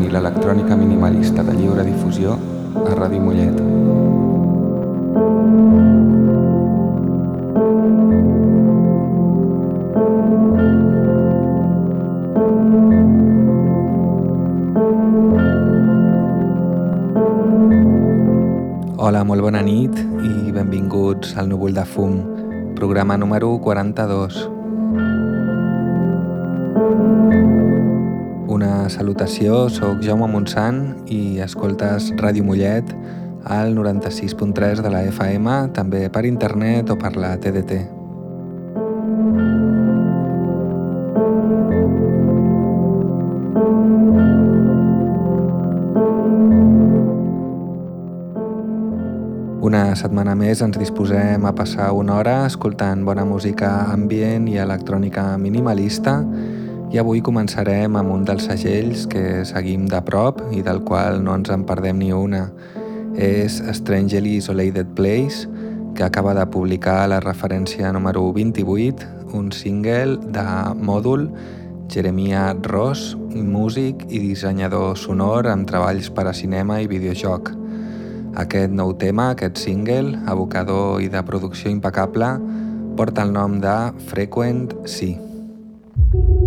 i l'electrònica minimalista de lliure difusió a Ràdio Mollet. Hola, molt bona nit i benvinguts al Núvol de Fum, programa número 42. Salutació, sóc Jaume Montsant i escoltes Ràdio Mollet al 96.3 de la FM, també per internet o per la TDT. Una setmana més ens disposem a passar una hora escoltant bona música ambient i electrònica minimalista i avui començarem amb un dels segells que seguim de prop i del qual no ens en perdem ni una. És Strangely Isolated Place, que acaba de publicar la referència número 28, un single de Mòdul, Jeremiah Ross, músic i dissenyador sonor amb treballs per a cinema i videojoc. Aquest nou tema, aquest single, abocador i de producció impecable, porta el nom de Frequent Sea. Un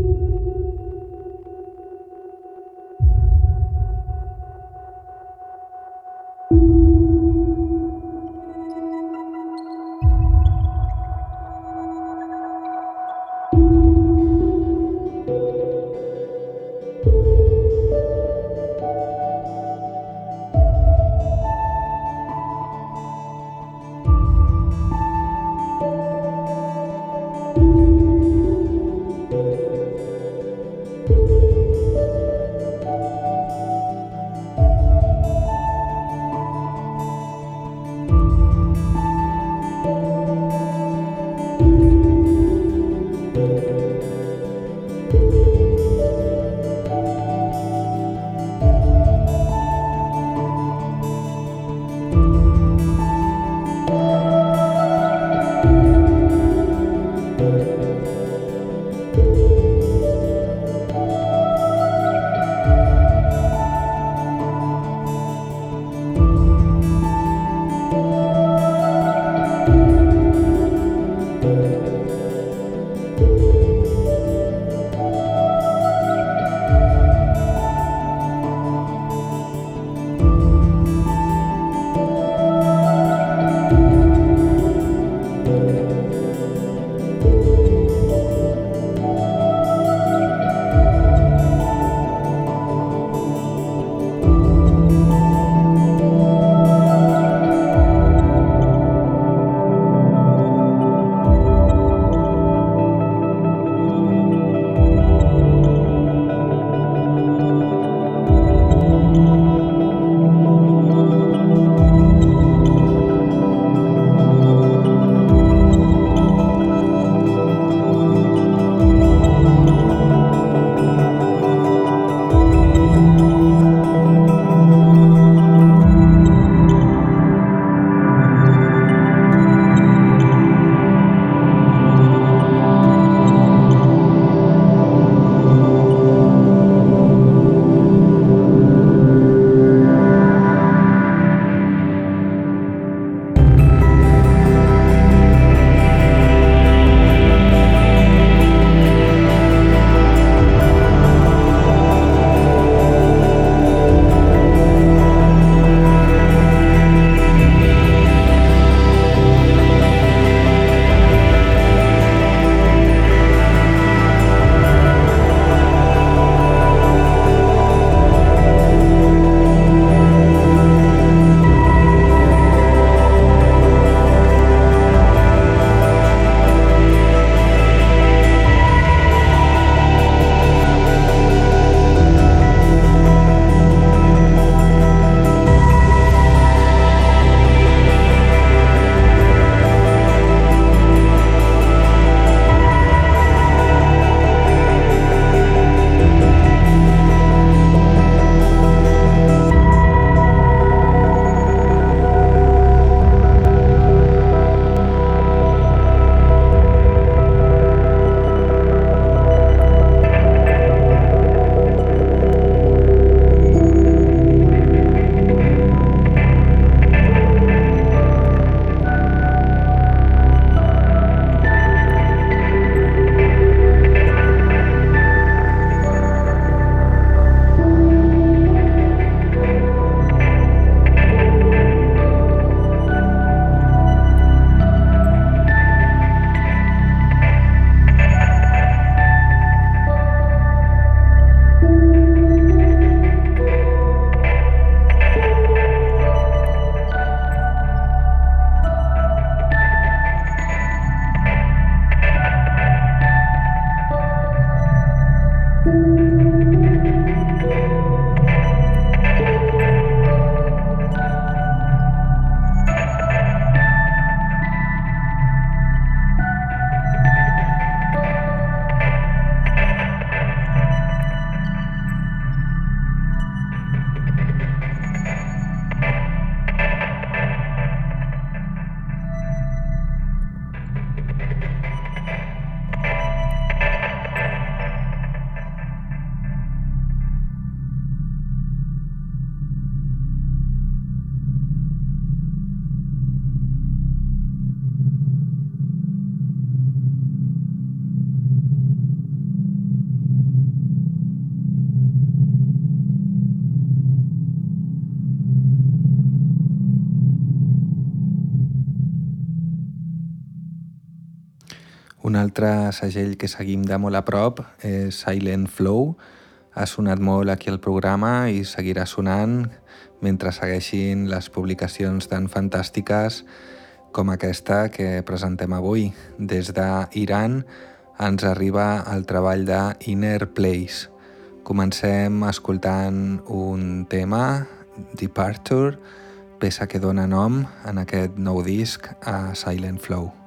altre segell que seguim de molt a prop és Silent Flow. Ha sonat molt aquí al programa i seguirà sonant mentre segueixin les publicacions tan fantàstiques com aquesta que presentem avui. Des d'Iran ens arriba el treball de Inner Place. Comencem escoltant un tema, Departure, peça que dona nom en aquest nou disc a Silent Flow.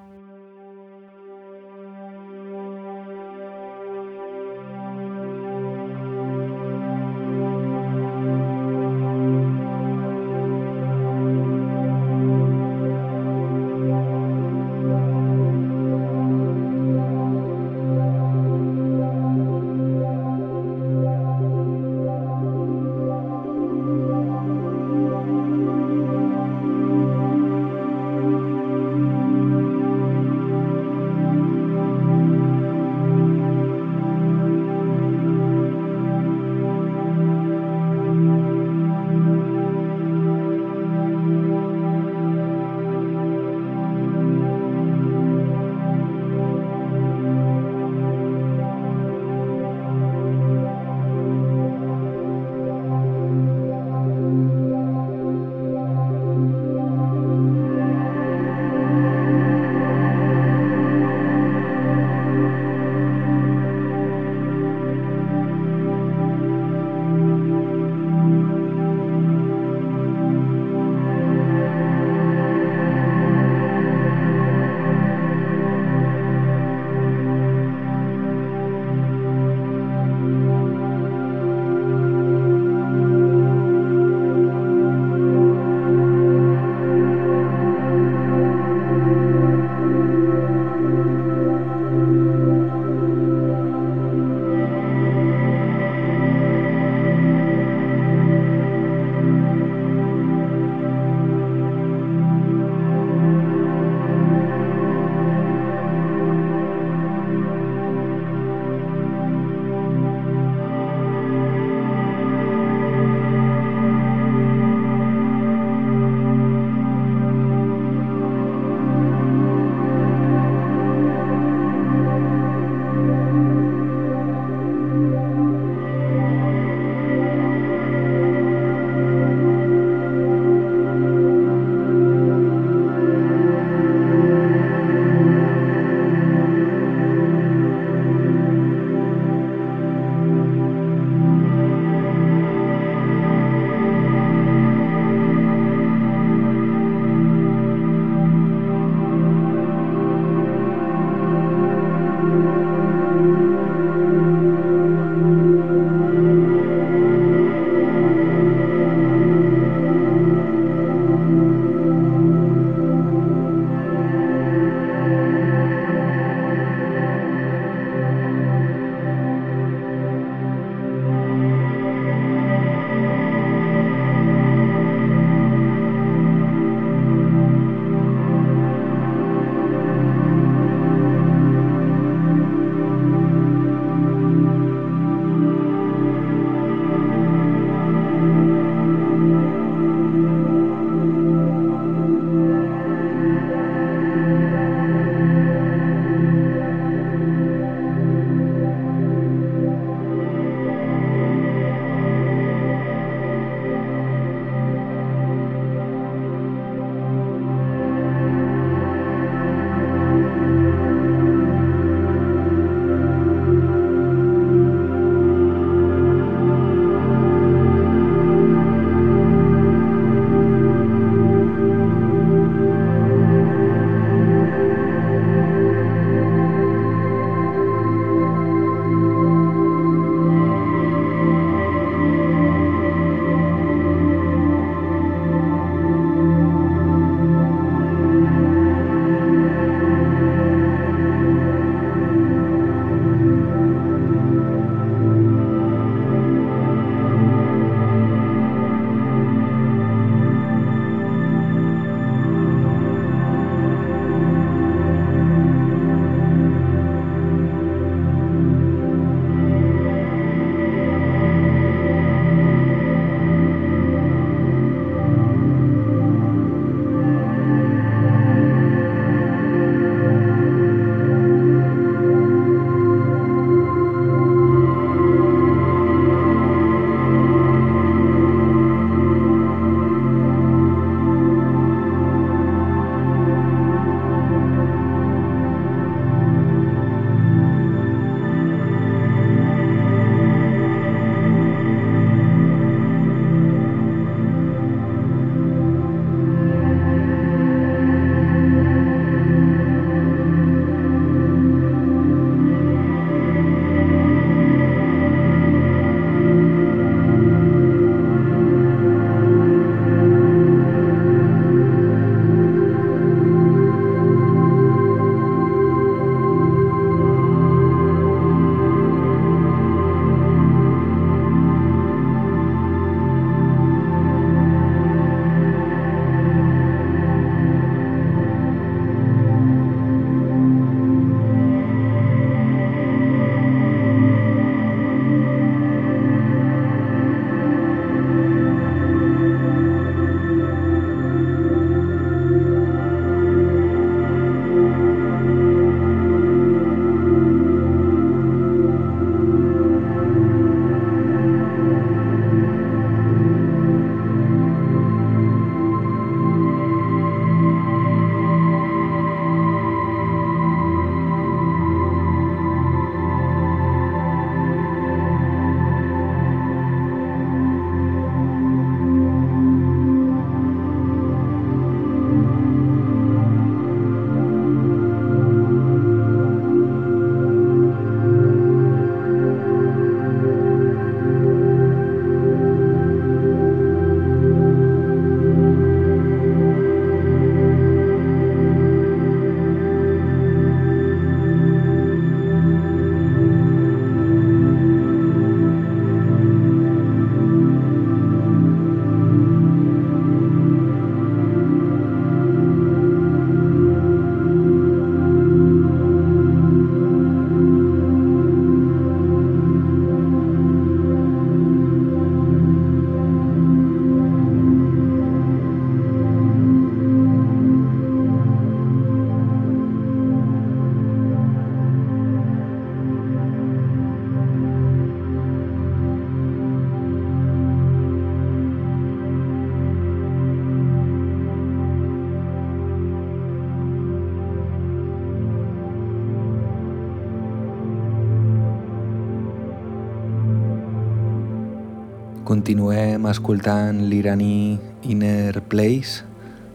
Continuem escoltant l'iraní Inner Place,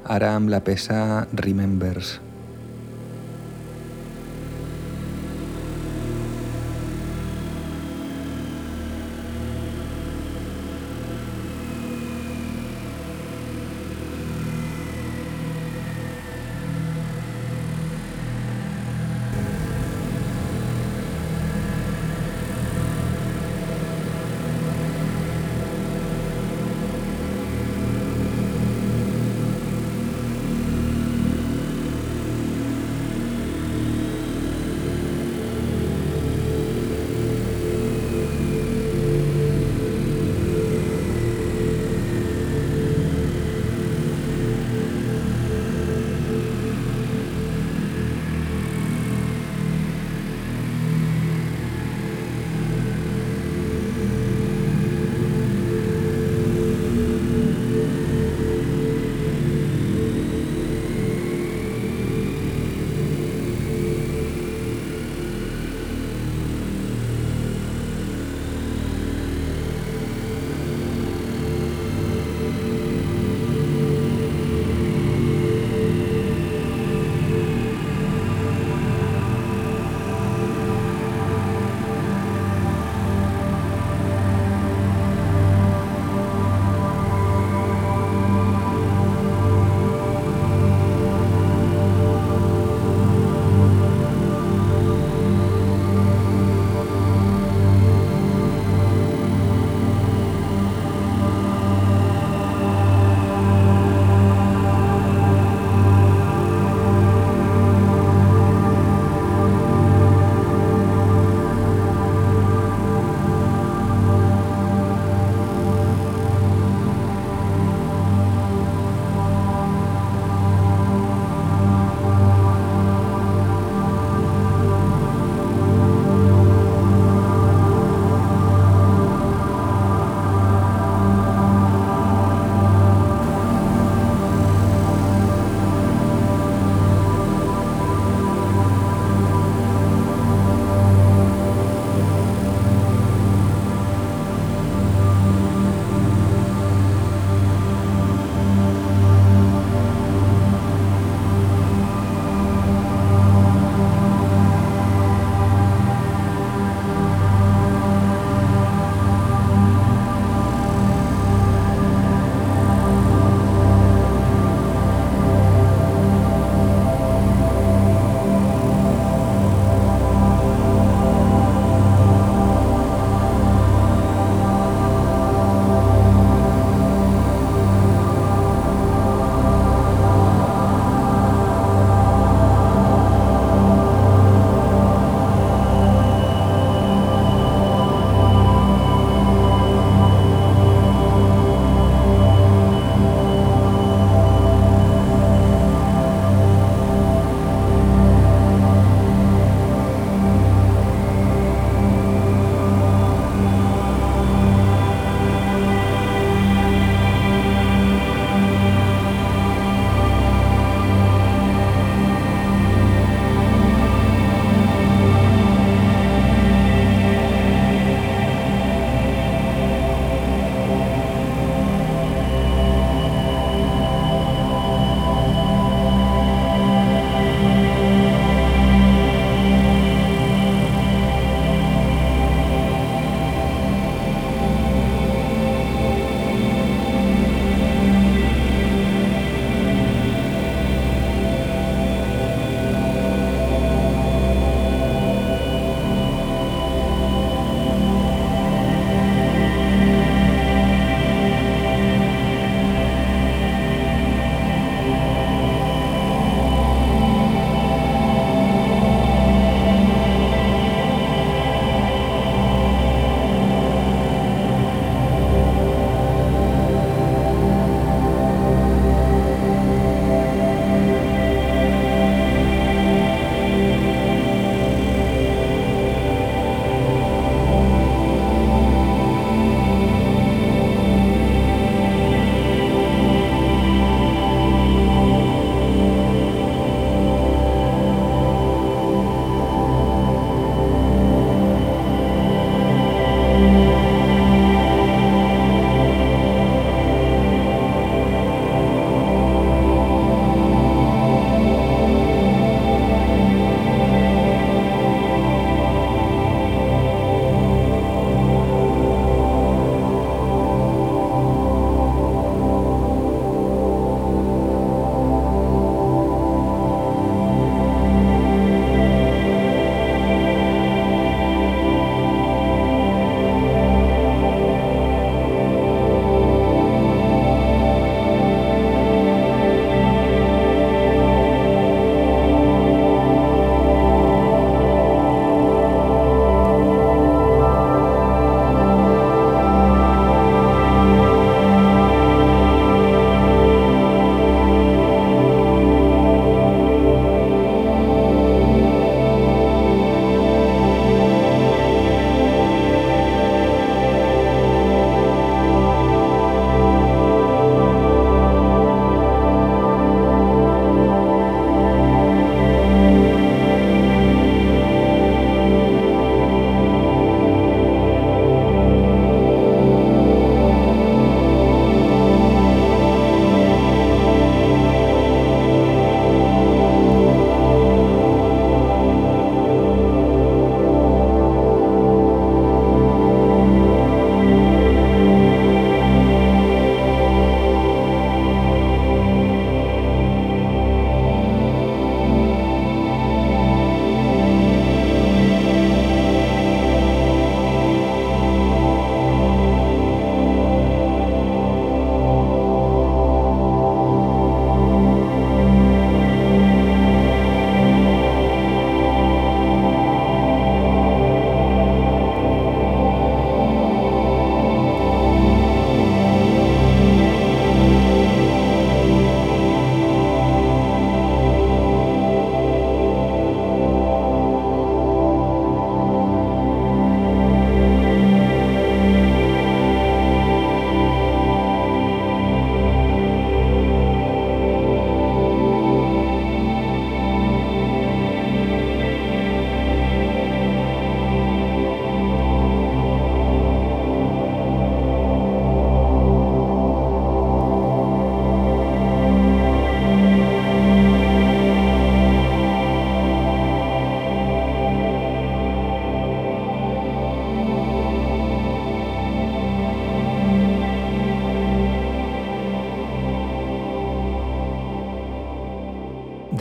ara amb la peça Remembers.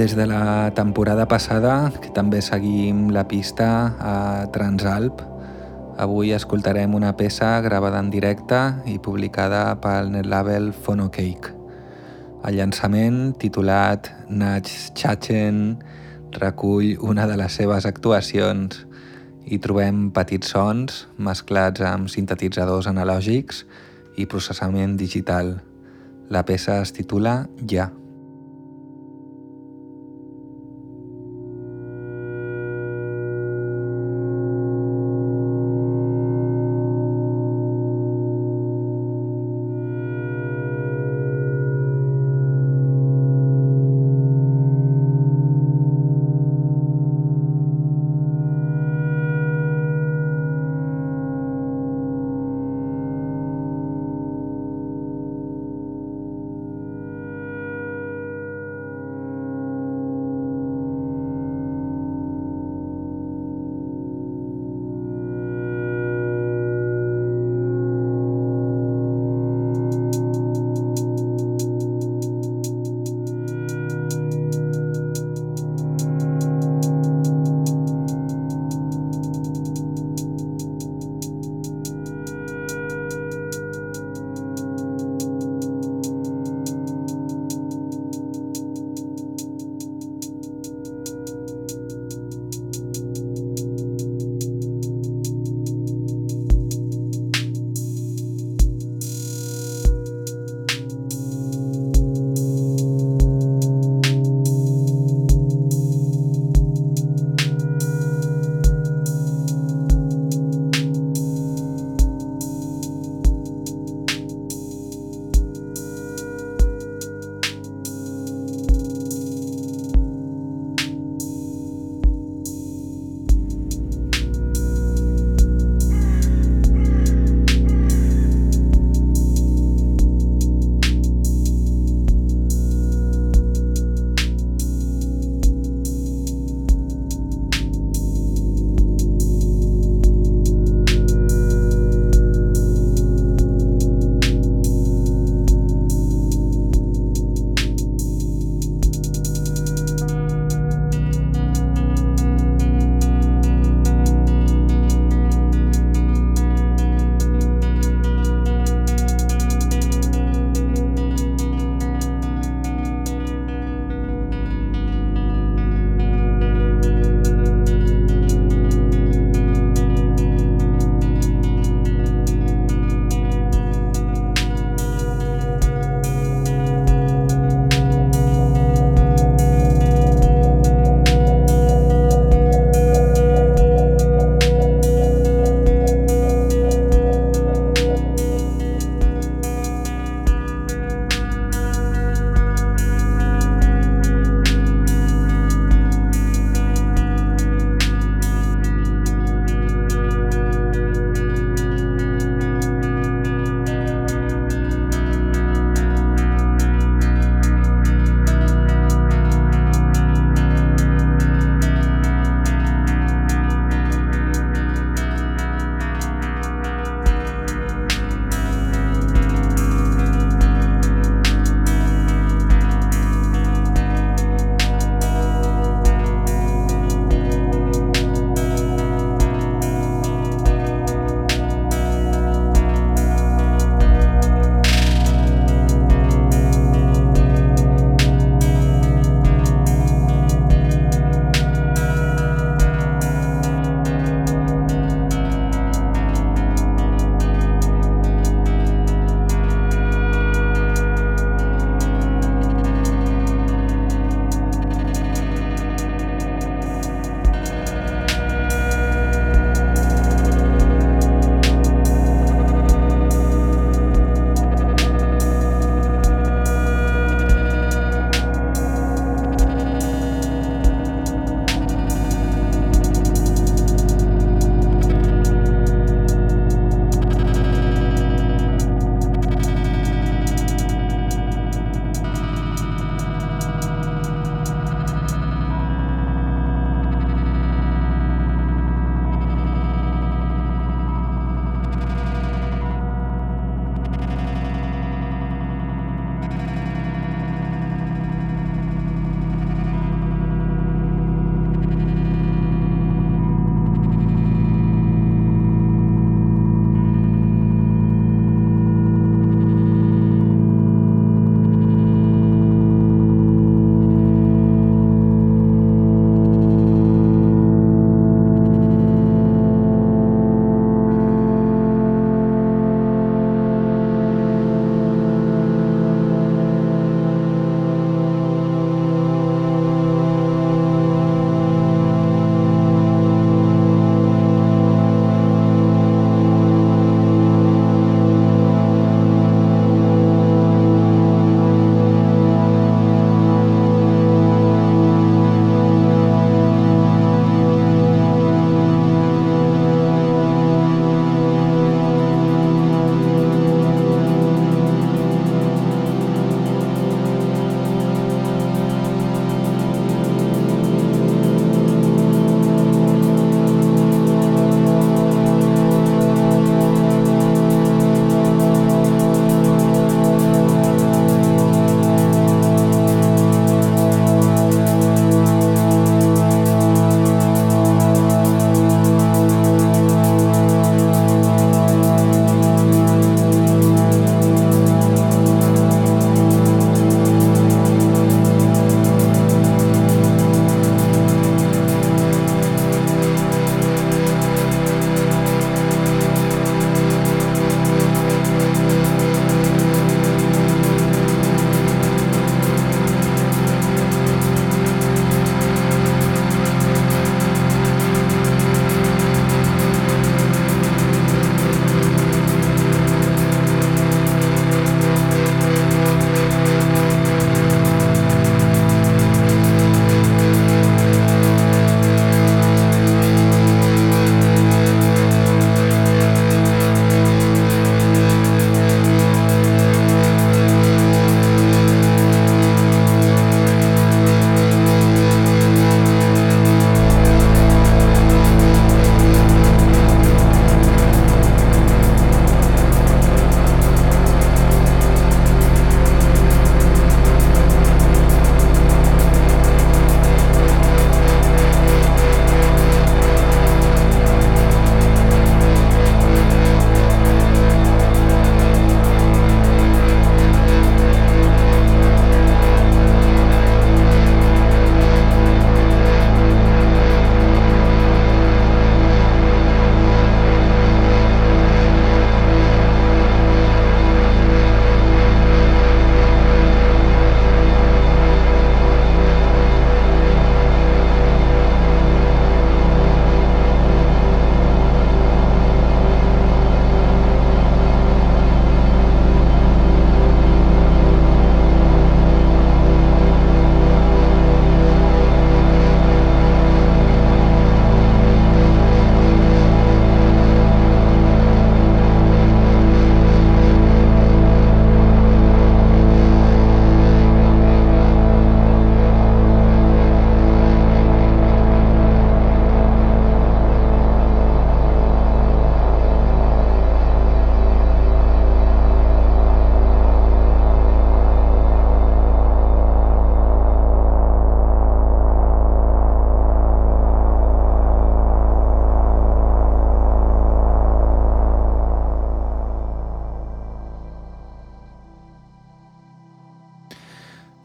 Des de la temporada passada, que també seguim la pista a Transalp, avui escoltarem una peça gravada en directe i publicada pel netlabel Phonocake. El llançament, titulat Nach Chachen, recull una de les seves actuacions i trobem petits sons mesclats amb sintetitzadors analògics i processament digital. La peça es titula Ja.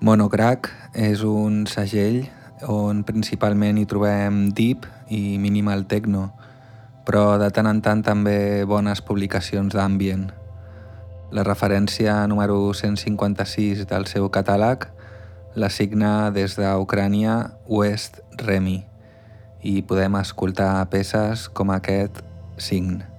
Monocrack és un segell on principalment hi trobem deep i minimal techno, però de tant en tant també bones publicacions d'ambient. La referència número 156 del seu catàleg la signa des d'Ucrània West Remi i podem escoltar peces com aquest Sign.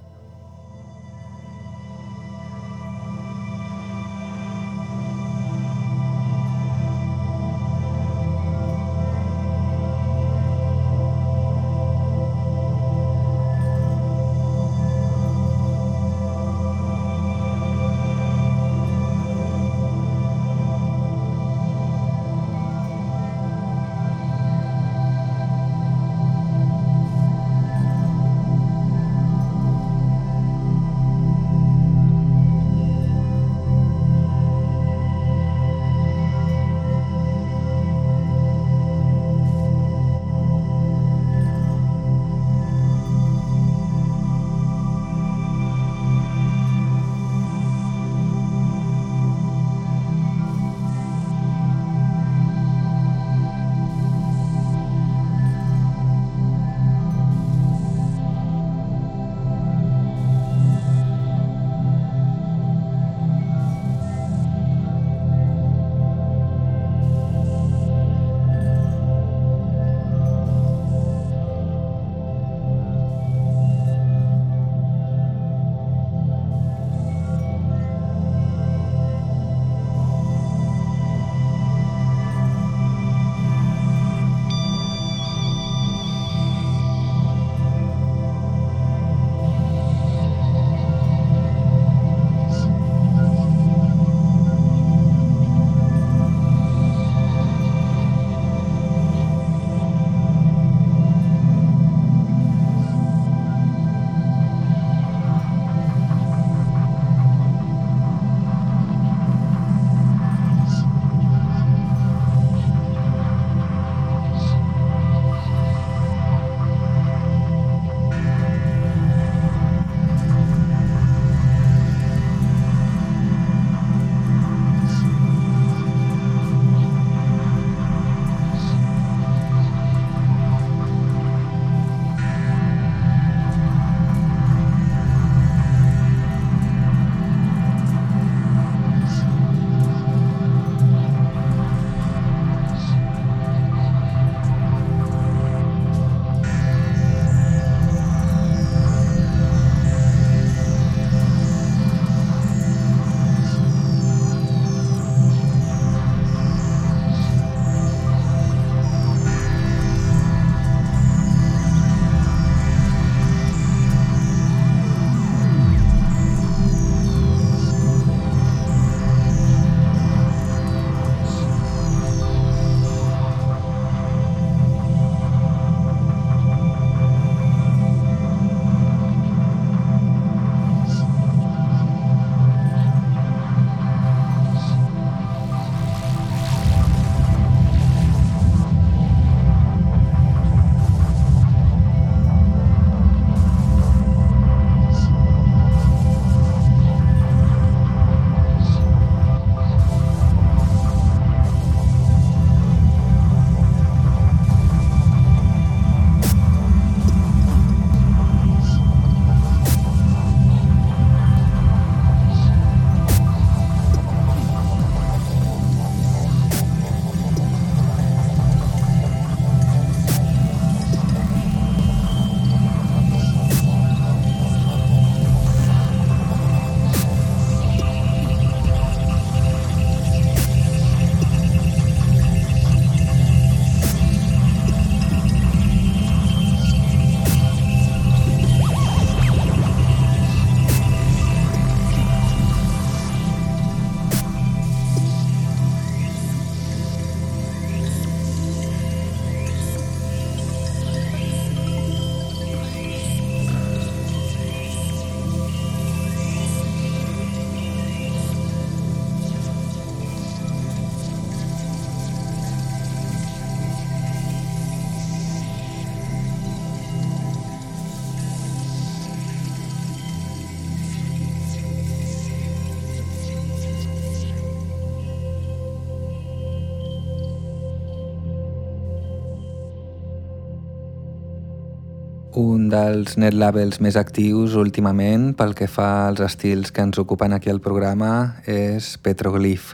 Dels net labels més actius últimament pel que fa als estils que ens ocupen aquí al programa és Petroglyph,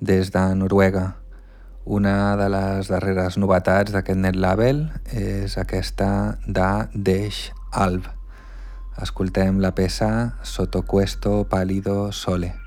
des de Noruega. Una de les darreres novetats d'aquest net label és aquesta de Desh Alb. Escoltem la peça Sotto questo palido sole.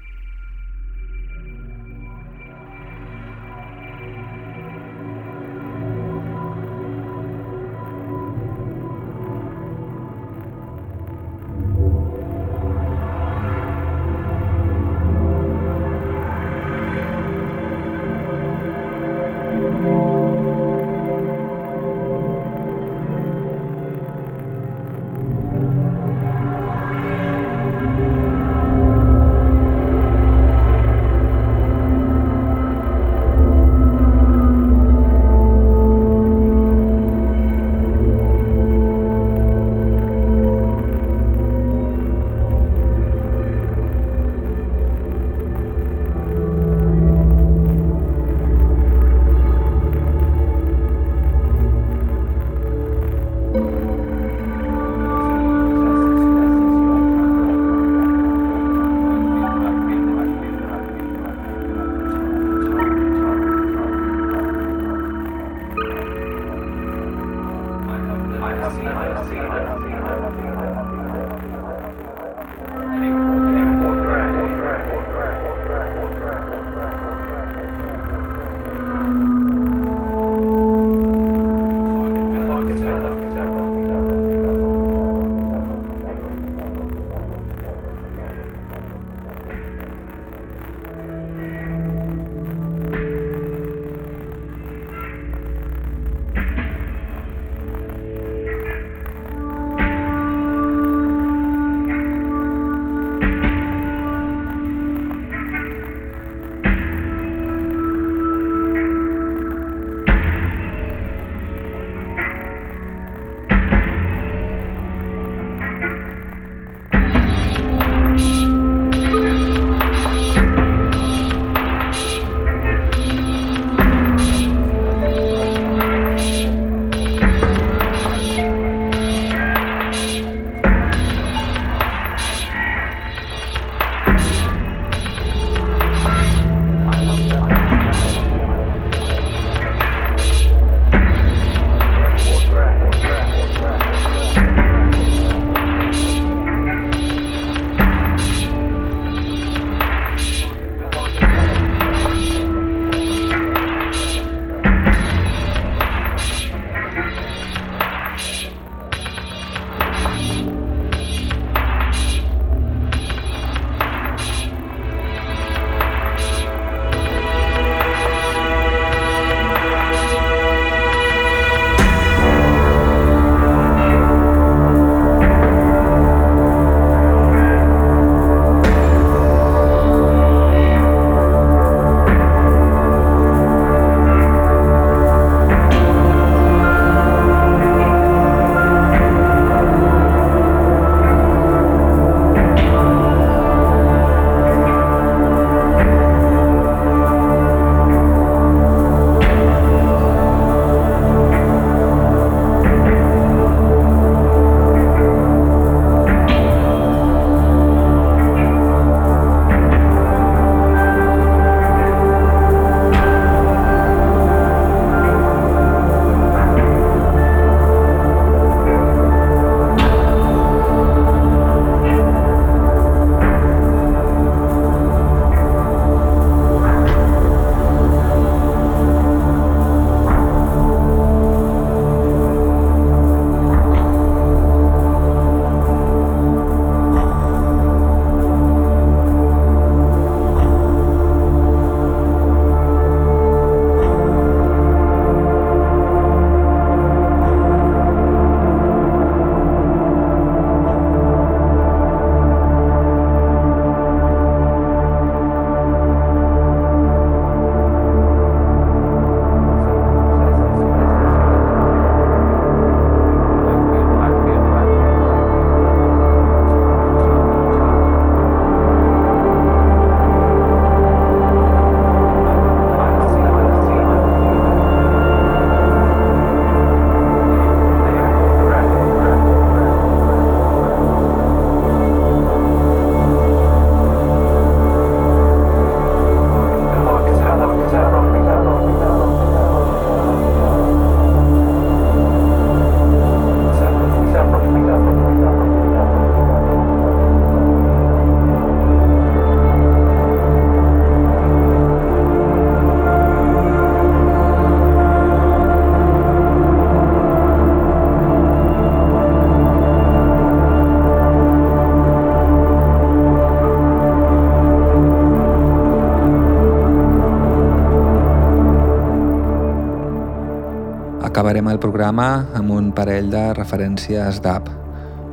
Acabarem el programa amb un parell de referències d'app.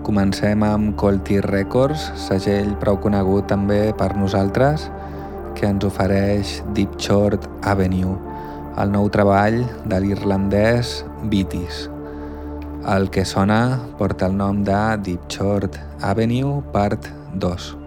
Comencem amb Colty Records, segell prou conegut també per nosaltres, que ens ofereix Deep Short Avenue, el nou treball de l'irlandès Beatis. El que sona porta el nom de Deep Short Avenue Part 2.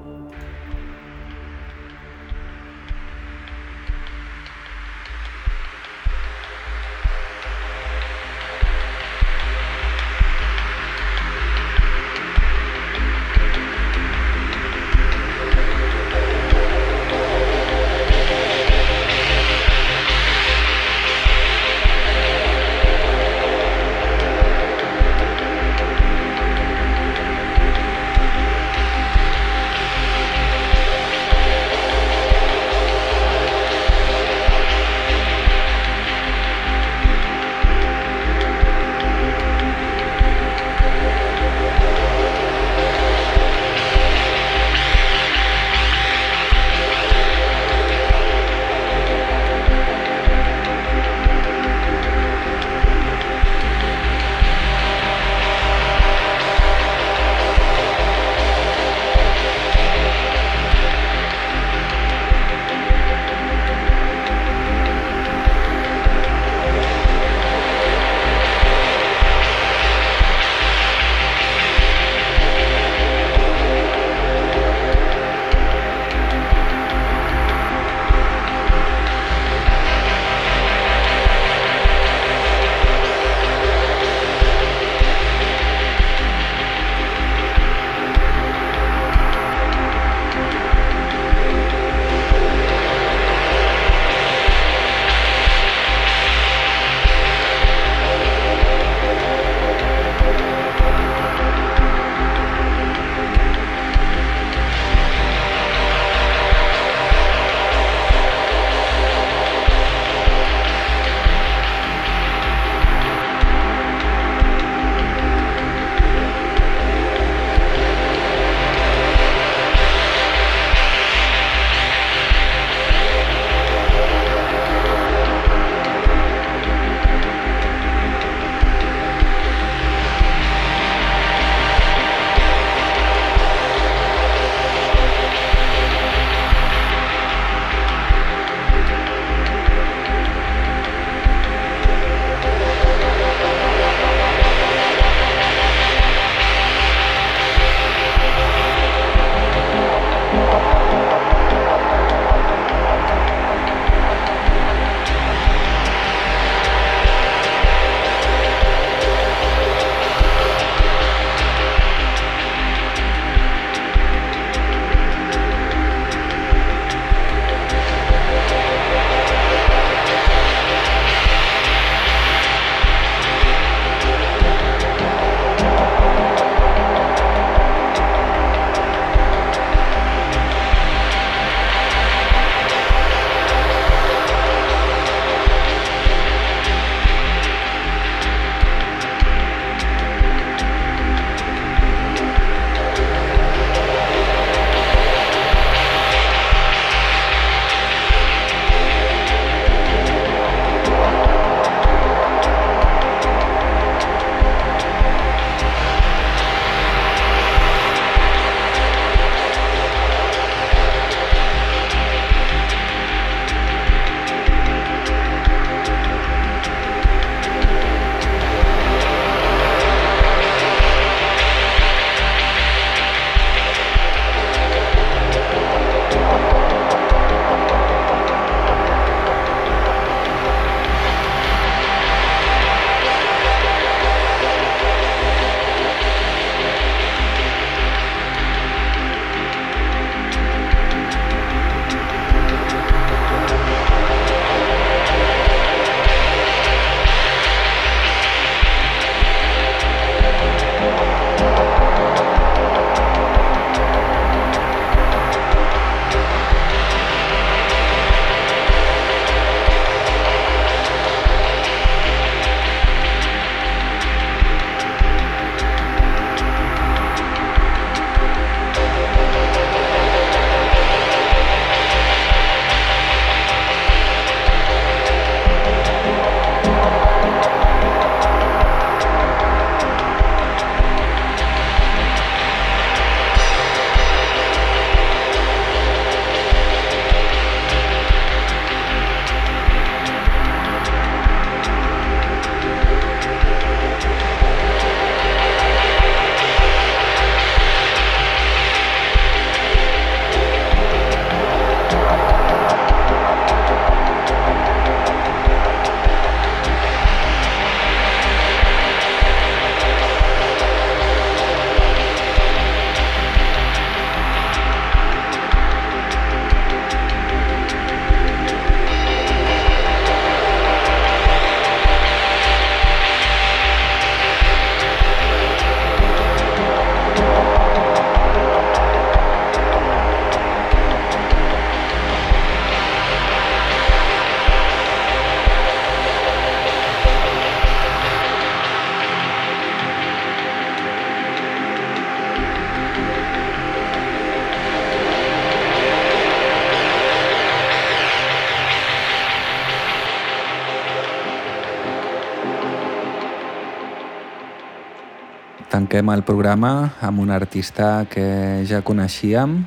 Tanquem el programa amb un artista que ja coneixíem,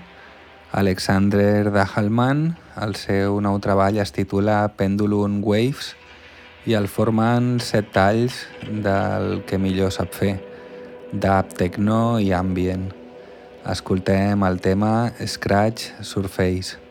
Alexander Dahlman. El seu nou treball es titula Pendulum Waves i el formen set talls del que millor sap fer, dub, techno i ambient. Escoltem el tema Scratch Surface.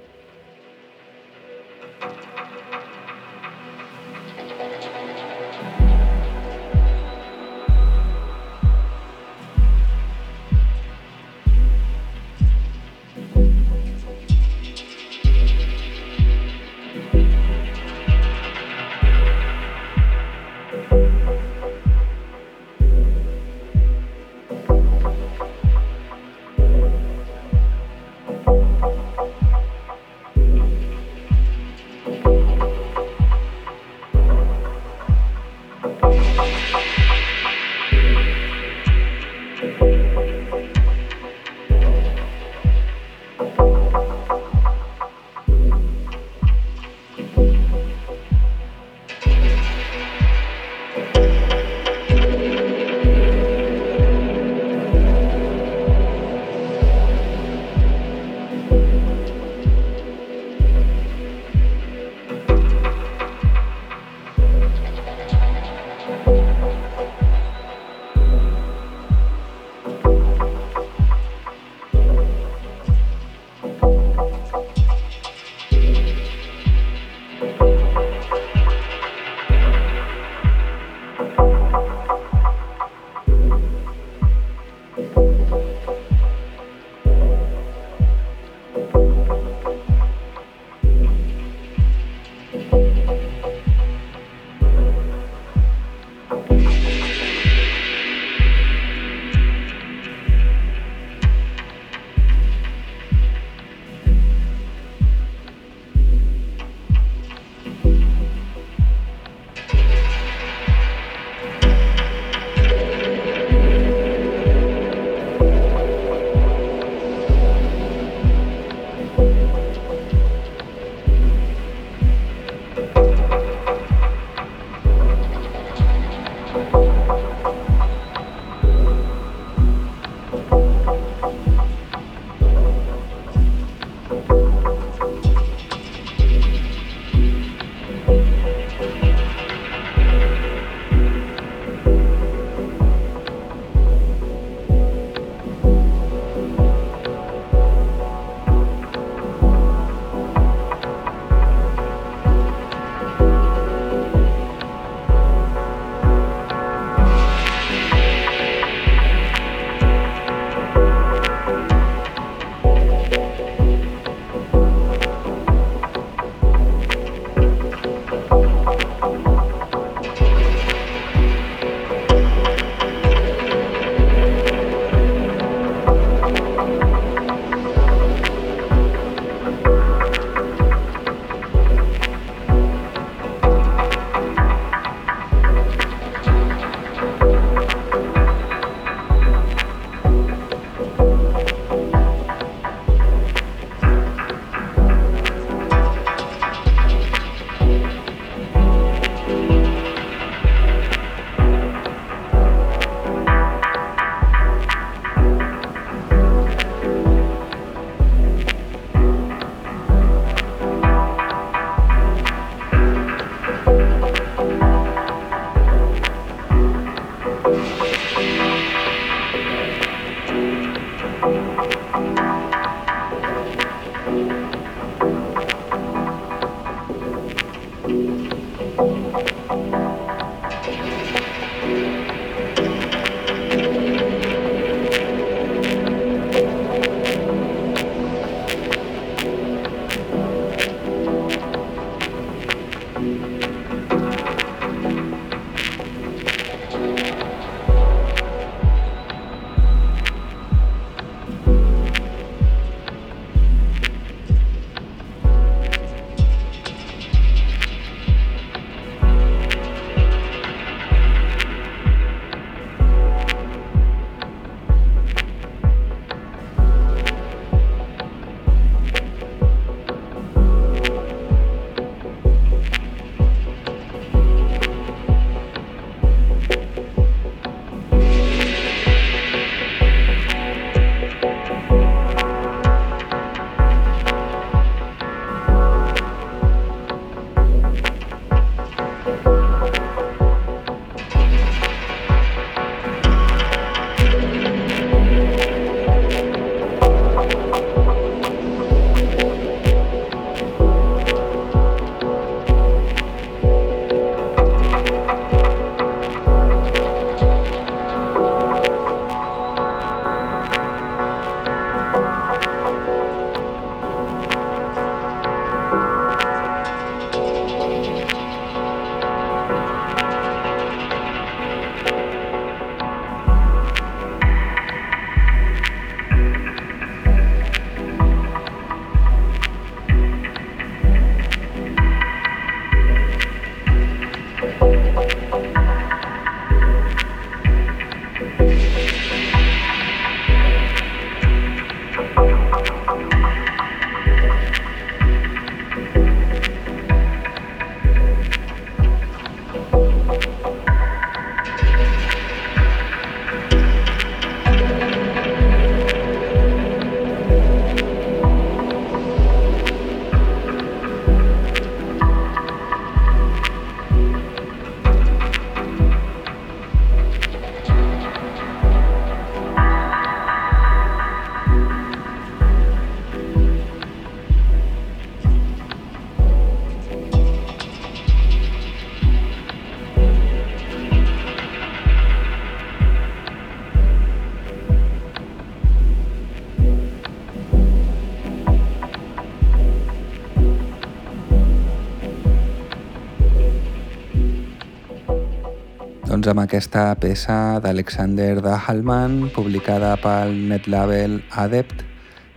Doncs amb aquesta peça d'Alexander Dahlman, publicada pel netlabel Adept,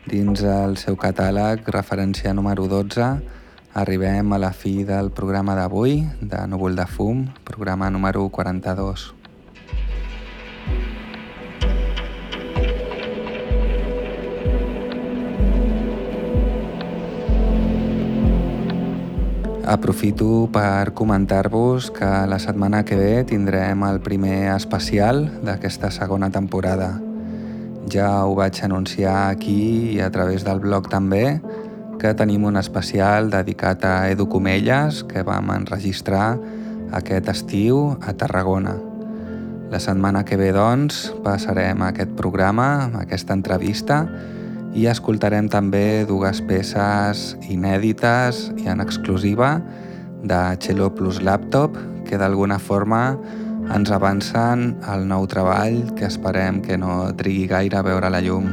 dins el seu catàleg referència número 12, arribem a la fi del programa d'avui, de Núvol de Fum, programa número 42. Aprofito per comentar-vos que la setmana que ve tindrem el primer especial d'aquesta segona temporada. Ja ho vaig anunciar aquí i a través del blog també, que tenim un especial dedicat a Edu Comelles que vam enregistrar aquest estiu a Tarragona. La setmana que ve, doncs, passarem aquest programa, aquesta entrevista, i escoltarem també dues peces inèdites i en exclusiva de Cello Plus Laptop que d'alguna forma ens avancen el nou treball que esperem que no trigui gaire a veure la llum.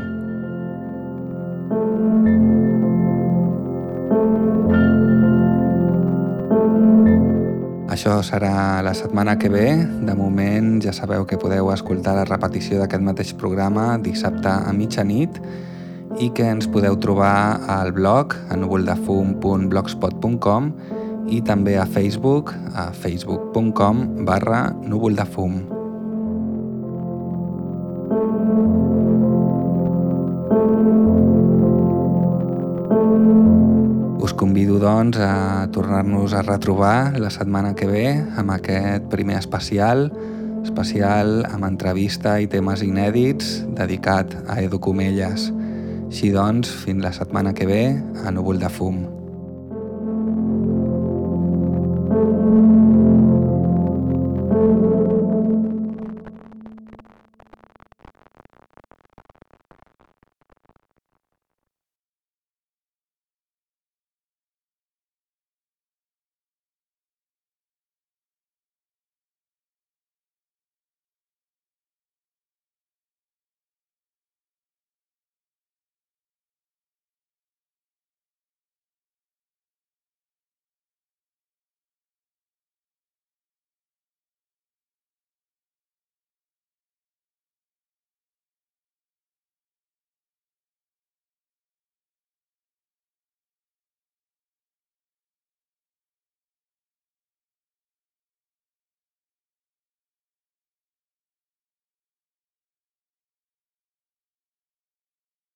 Això serà la setmana que ve. De moment ja sabeu que podeu escoltar la repetició d'aquest mateix programa dissabte a mitjanit i que ens podeu trobar al blog a núvoldefum.blogspot.com i també a Facebook a facebook.com barra núvoldefum. Us convido, doncs, a tornar-nos a retrobar la setmana que ve amb aquest primer especial, especial amb entrevista i temes inèdits dedicat a Edu Comelles. Així doncs, fins la setmana que ve a Núvol de Fum.